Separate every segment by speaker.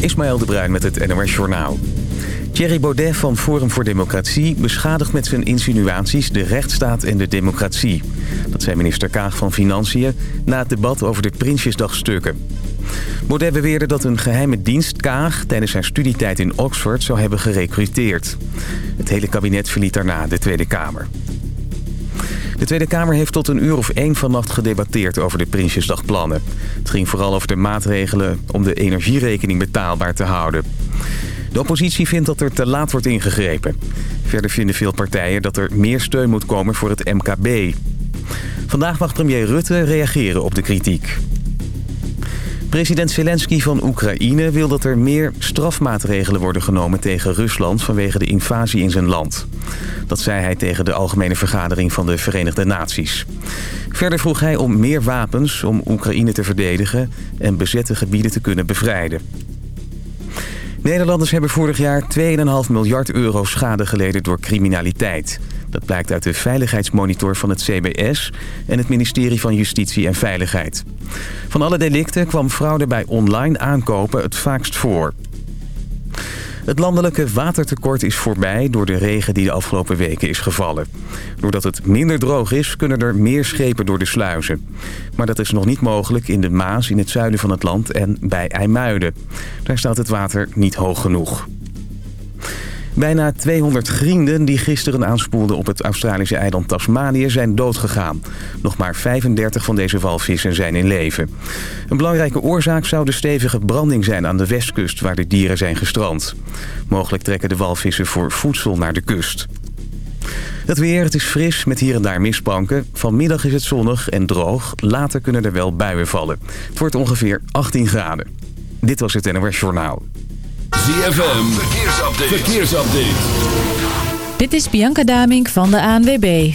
Speaker 1: Ismaël de Bruin met het NOS Journaal. Thierry Baudet van Forum voor Democratie beschadigt met zijn insinuaties de rechtsstaat en de democratie. Dat zei minister Kaag van Financiën na het debat over de Prinsjesdagstukken. Baudet beweerde dat een geheime dienst Kaag tijdens zijn studietijd in Oxford zou hebben gerecruiteerd. Het hele kabinet verliet daarna de Tweede Kamer. De Tweede Kamer heeft tot een uur of één vannacht gedebatteerd over de Prinsjesdagplannen. Het ging vooral over de maatregelen om de energierekening betaalbaar te houden. De oppositie vindt dat er te laat wordt ingegrepen. Verder vinden veel partijen dat er meer steun moet komen voor het MKB. Vandaag mag premier Rutte reageren op de kritiek. President Zelensky van Oekraïne wil dat er meer strafmaatregelen worden genomen tegen Rusland vanwege de invasie in zijn land. Dat zei hij tegen de Algemene Vergadering van de Verenigde Naties. Verder vroeg hij om meer wapens om Oekraïne te verdedigen en bezette gebieden te kunnen bevrijden. Nederlanders hebben vorig jaar 2,5 miljard euro schade geleden door criminaliteit. Dat blijkt uit de veiligheidsmonitor van het CBS en het ministerie van Justitie en Veiligheid. Van alle delicten kwam fraude bij online aankopen het vaakst voor. Het landelijke watertekort is voorbij door de regen die de afgelopen weken is gevallen. Doordat het minder droog is, kunnen er meer schepen door de sluizen. Maar dat is nog niet mogelijk in de Maas in het zuiden van het land en bij IJmuiden. Daar staat het water niet hoog genoeg. Bijna 200 grienden die gisteren aanspoelden op het Australische eiland Tasmanië zijn doodgegaan. Nog maar 35 van deze walvissen zijn in leven. Een belangrijke oorzaak zou de stevige branding zijn aan de westkust waar de dieren zijn gestrand. Mogelijk trekken de walvissen voor voedsel naar de kust. Het weer, het is fris met hier en daar mistbanken. Vanmiddag is het zonnig en droog. Later kunnen er wel buien vallen. Het wordt ongeveer 18 graden. Dit was het NOS Journaal.
Speaker 2: ZFM, verkeersupdate. verkeersupdate.
Speaker 3: Dit is Bianca Damink van de ANWB.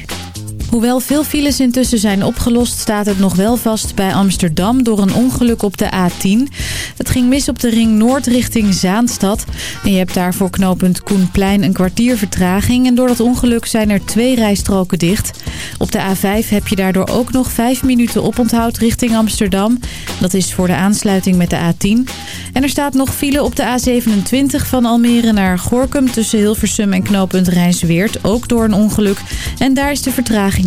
Speaker 3: Hoewel veel files intussen zijn opgelost... staat het nog wel vast bij Amsterdam door een ongeluk op de A10. Het ging mis op de ring Noord richting Zaanstad. En je hebt daar voor knooppunt Koenplein een kwartier vertraging. En door dat ongeluk zijn er twee rijstroken dicht. Op de A5 heb je daardoor ook nog vijf minuten oponthoud richting Amsterdam. Dat is voor de aansluiting met de A10. En er staat nog file op de A27 van Almere naar Gorkum... tussen Hilversum en knooppunt Rijnsweert, ook door een ongeluk. En daar is de vertraging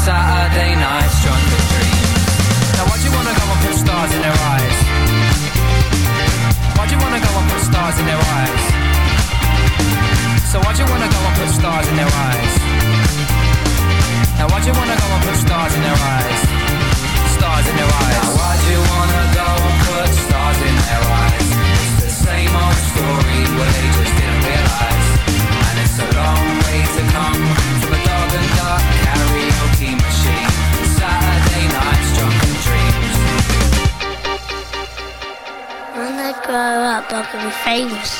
Speaker 4: Saturday nights, drunk with. Now, why do you wanna go and put stars in their eyes? Why do you wanna go and put stars in their eyes? So why do you wanna go and put stars in their eyes? Now, why do you wanna go and put stars in their eyes? Stars in their eyes. Now,
Speaker 5: why do you wanna go and put ellos.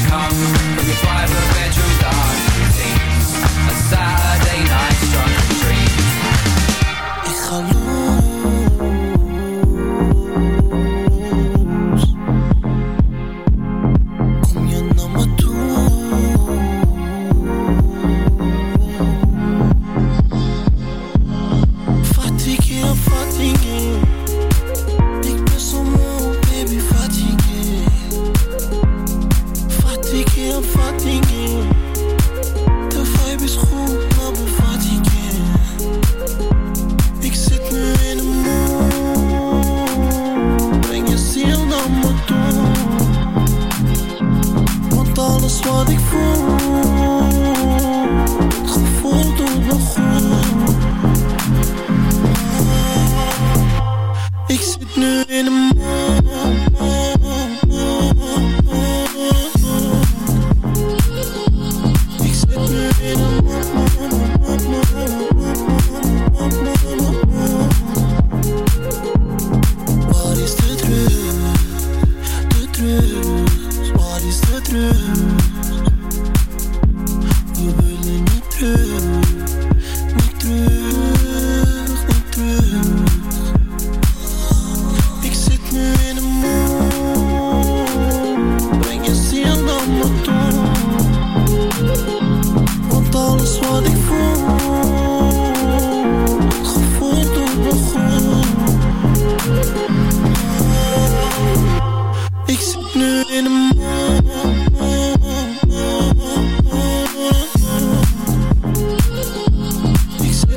Speaker 4: to come from your private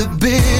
Speaker 6: the bitch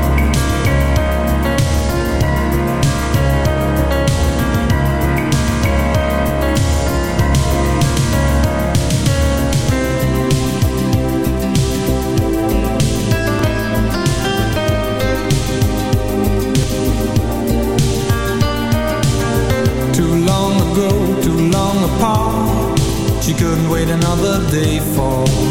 Speaker 7: Another day for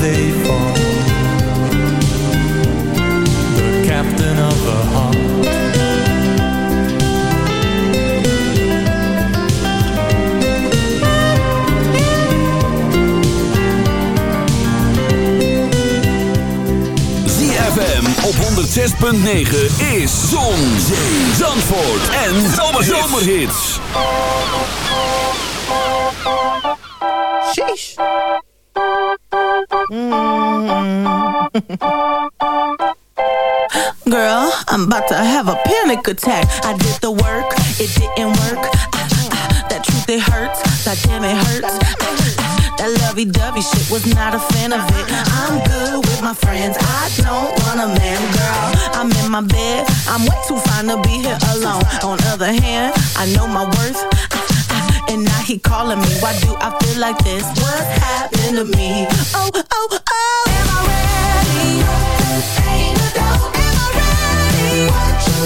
Speaker 7: Day for the captain of her heart.
Speaker 2: ZFM op 106.9 is Zon, Zee, Zandvoort en Zomerhits.
Speaker 8: Sheesh. Girl, I'm about to have a panic attack. I did the work, it didn't work. Ah, ah, that truth, it hurts. That damn, it hurts. Ah, that lovey-dovey shit was not a fan of it. I'm good with my friends. I don't want a man, girl. I'm in my bed. I'm way too fine to be here alone. On other hand, I know my worth. Ah, ah, And now he calling me. Why do I feel like this? What's happened to me? Oh, oh, oh. Am I ready?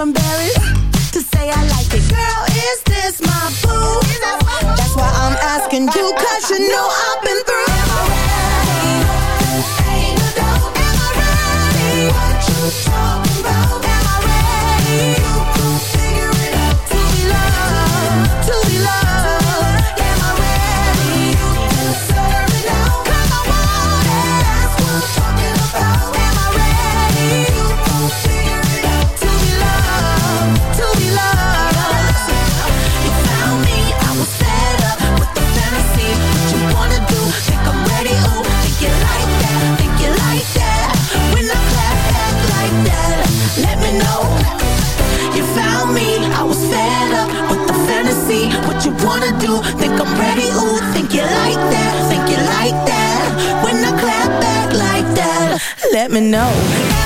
Speaker 8: embarrassed. ready, think you like that, think you like that. When I clap back like that, let me know.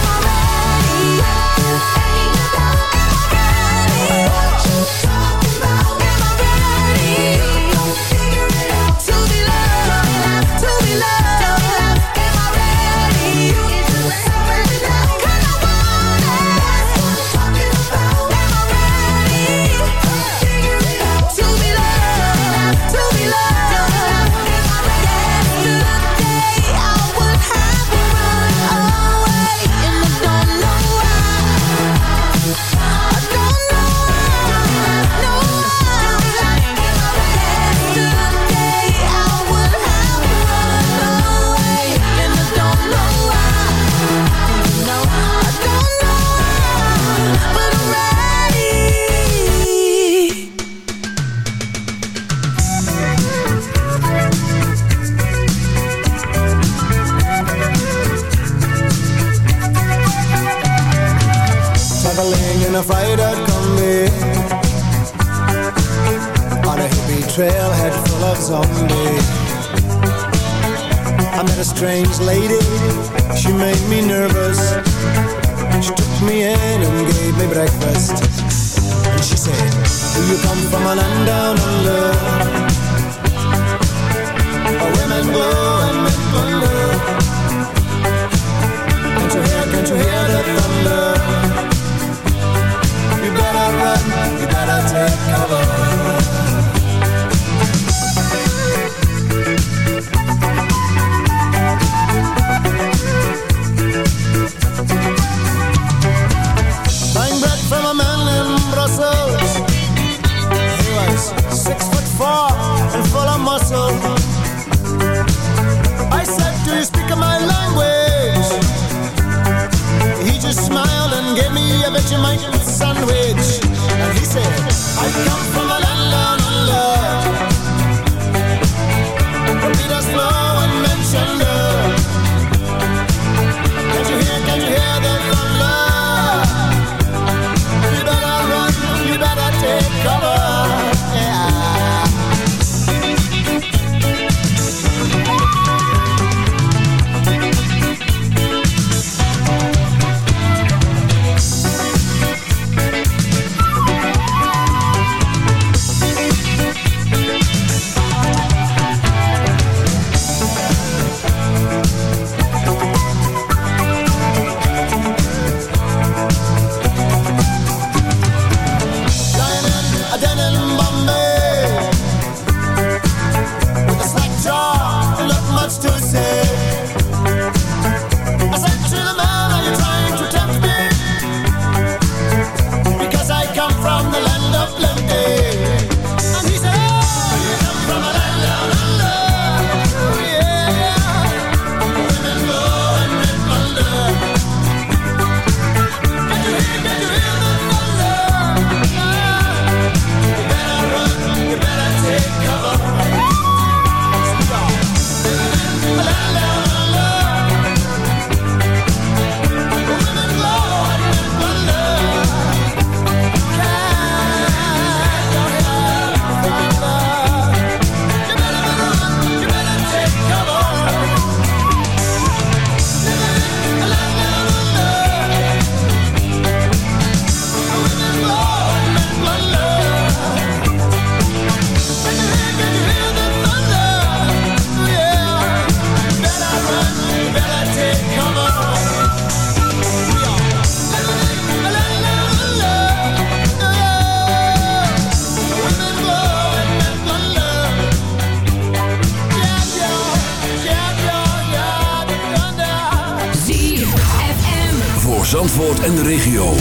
Speaker 2: En de regio.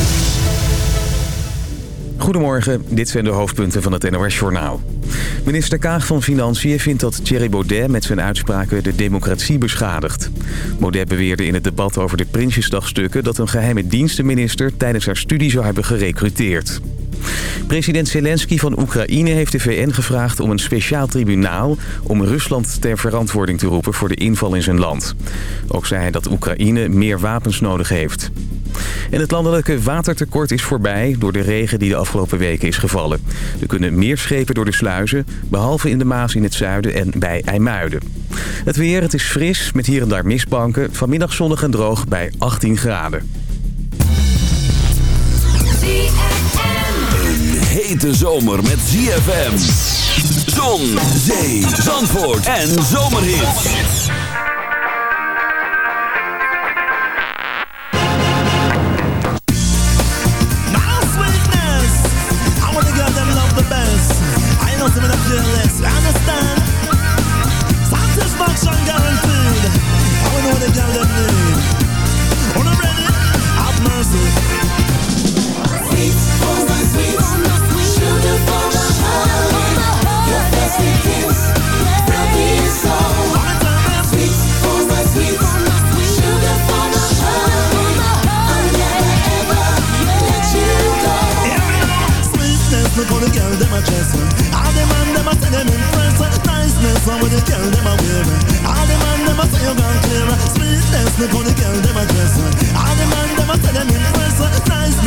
Speaker 1: Goedemorgen, dit zijn de hoofdpunten van het NOS-journaal. Minister Kaag van Financiën vindt dat Thierry Baudet met zijn uitspraken de democratie beschadigt. Baudet beweerde in het debat over de Prinsjesdagstukken... dat een geheime dienstenminister tijdens haar studie zou hebben gerecruiteerd. President Zelensky van Oekraïne heeft de VN gevraagd om een speciaal tribunaal... om Rusland ter verantwoording te roepen voor de inval in zijn land. Ook zei hij dat Oekraïne meer wapens nodig heeft. En het landelijke watertekort is voorbij door de regen die de afgelopen weken is gevallen. Er kunnen meer schepen door de sluizen, behalve in de Maas in het zuiden en bij IJmuiden. Het weer, het is fris, met hier en daar mistbanken. Vanmiddag zonnig en droog bij 18 graden.
Speaker 2: Een hete zomer met ZFM. Zon, zee, zandvoort en zomerhit.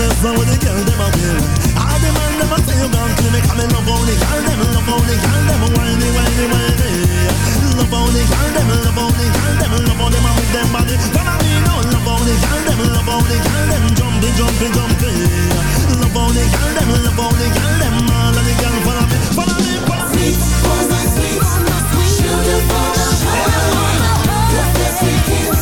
Speaker 9: Niceness, how the girl them a wear All the man them a say you gone clear Make me love the girl them, love the girl them Whiny, whiny, whiny. Love the girl them, love the girl them Love them a move them body. Follow me now, love the girl them Love the girl them jumping, jumping, jumping Love the girl them, love the girl them All of the girl follow me, follow me, follow me Sweet, oh my sweet, sugar for my heart Your best kiss,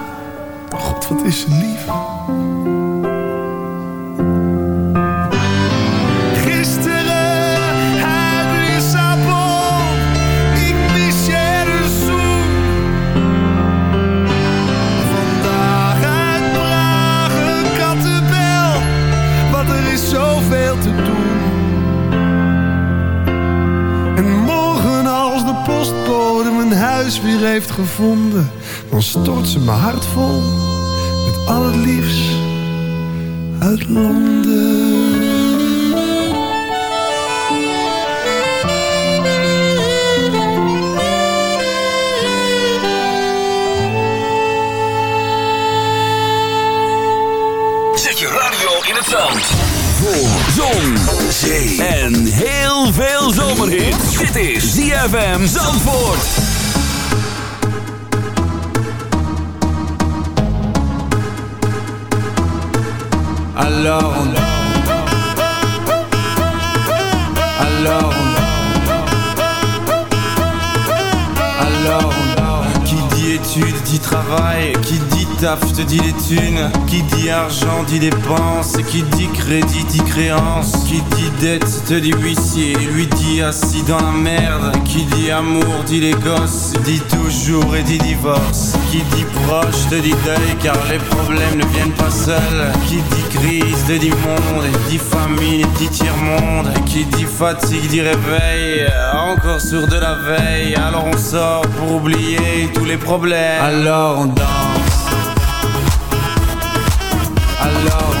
Speaker 10: God, wat is ze lief? Gisteren had ik Sabo, ik mis je dus een zoen. Vandaag heb ik praag een kattebel, want er is zoveel te doen. En morgen, als de postbode mijn huis weer heeft gevonden dan stort ze mijn hart vol met al het liefst uit Londen.
Speaker 2: Zet je radio in het zand. Voor zon, zee en heel veel zomerhit. Dit is ZFM Zandvoort.
Speaker 11: Alors on Alors on Alors on Qui dit études dit travail Qui dit taf te dit les thunes Qui dit argent dit dépenses Qui dit crédit dit créance Qui dit dette te dit huissier Lui dit assis dans la merde Qui dit amour dit les gosses Dit toujours et dit divorce Qui dit proche te dit deuil Car les problèmes ne viennent pas seuls. Qui dit crise te dit monde Et dit famine dit tiers-monde. Qui dit fatigue dit réveil Encore sur de la veille. Alors on sort pour oublier tous les problèmes. Alors on danse. Alors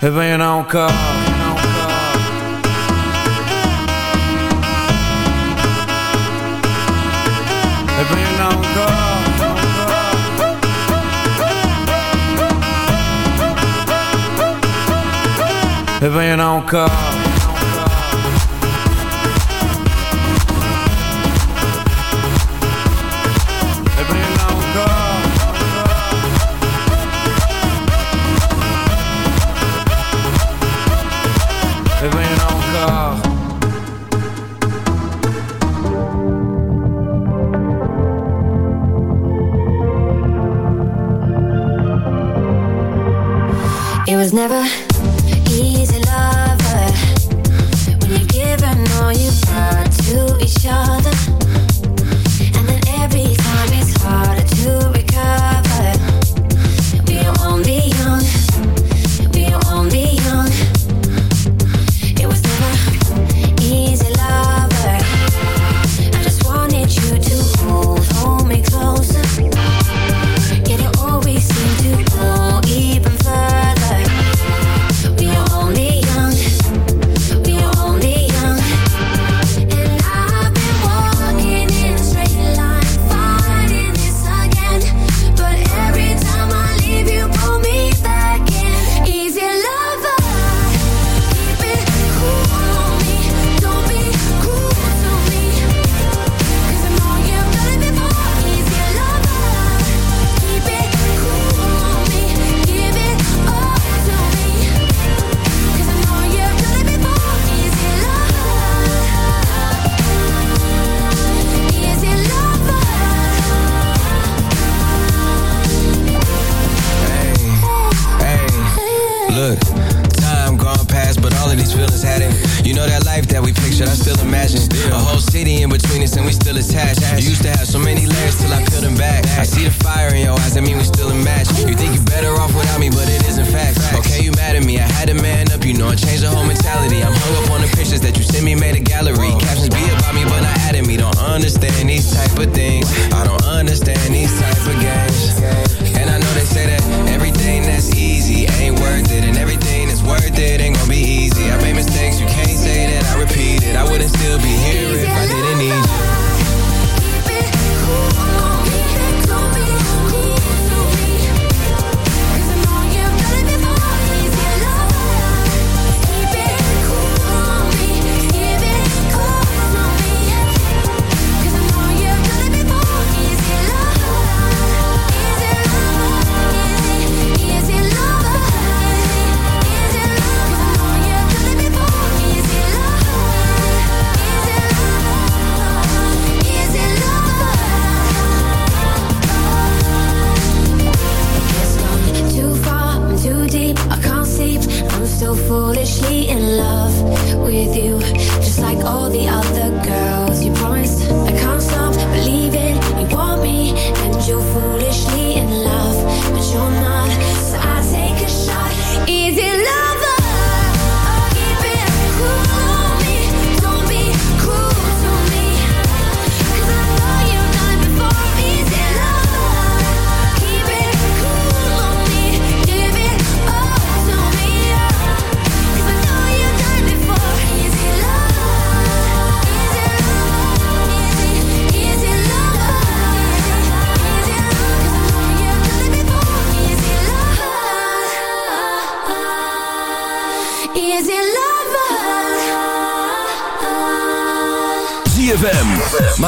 Speaker 11: ben je nou elkaar? Ben
Speaker 12: je nou elkaar?
Speaker 2: Nou?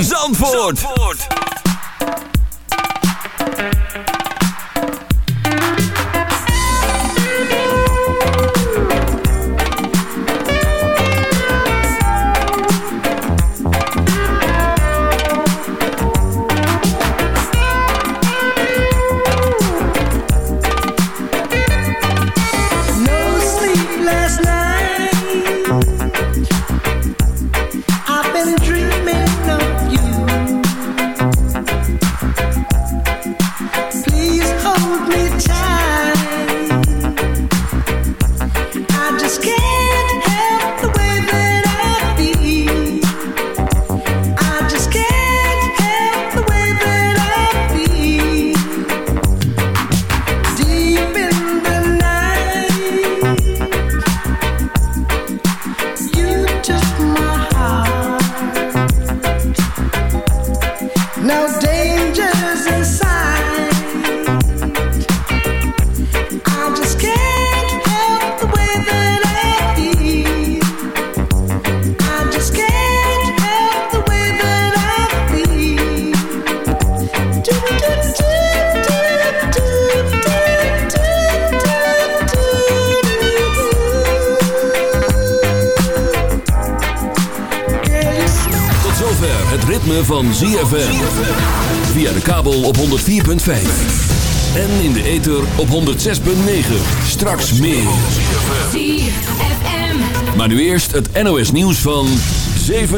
Speaker 13: Zandvoort.
Speaker 14: No
Speaker 13: eerst het NOS nieuws van 7